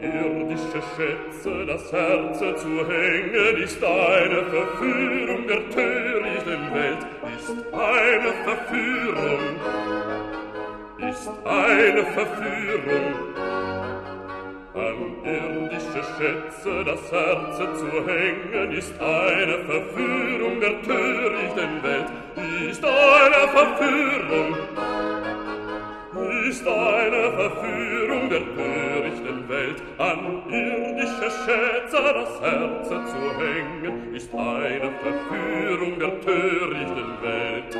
Irdische Schätze das Herz zu hängen, ist eine Verführung der törichten Welt, ist eine Verführung, ist eine Verführung. An irdische Schätze das Herz zu hängen, ist eine Verführung der törichten Welt, ist eine Verführung, ist eine Verführung der törichten Welt. An irdische Schätze das Herz zu hängen, ist eine Verführung der törichten Welt.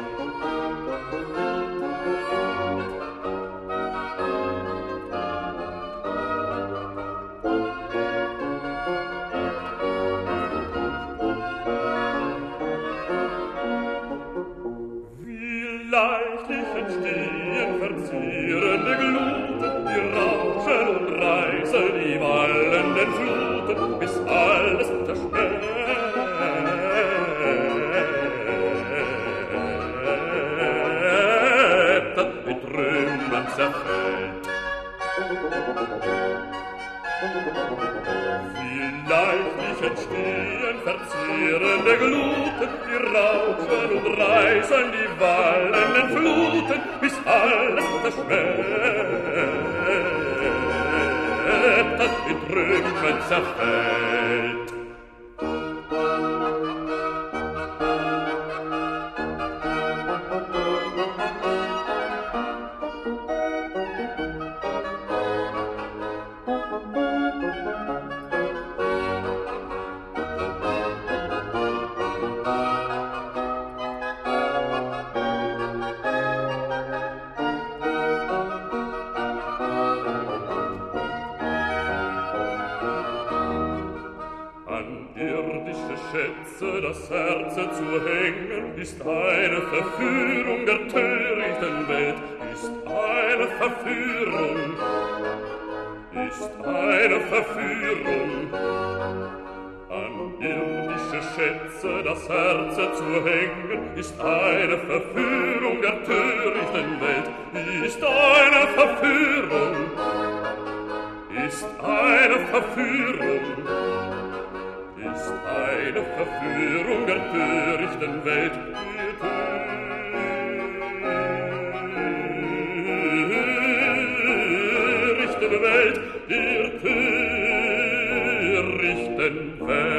verzierende Gluten, Vielleicht nicht entstehen verzehrende Gluten, die rauschen und reißen die wallenden Fluten, bis alles verschwemmt, in Trümmern zerfällt. Das Herz zu hängen, ist eine Verführung der törichten Welt, ist eine Verführung, ist eine Verführung. An irdische Schätze das Herz zu hängen, ist eine Verführung der törichten Welt, ist eine Verführung, ist eine Verführung ist eine Verführung der törichten Welt. Die törichte Welt, die törichten Welt.